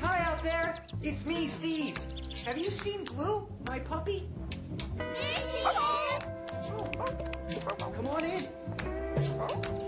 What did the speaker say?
Hi out there. It's me, Steve. Have you seen Blue, my puppy? Oh, come on in.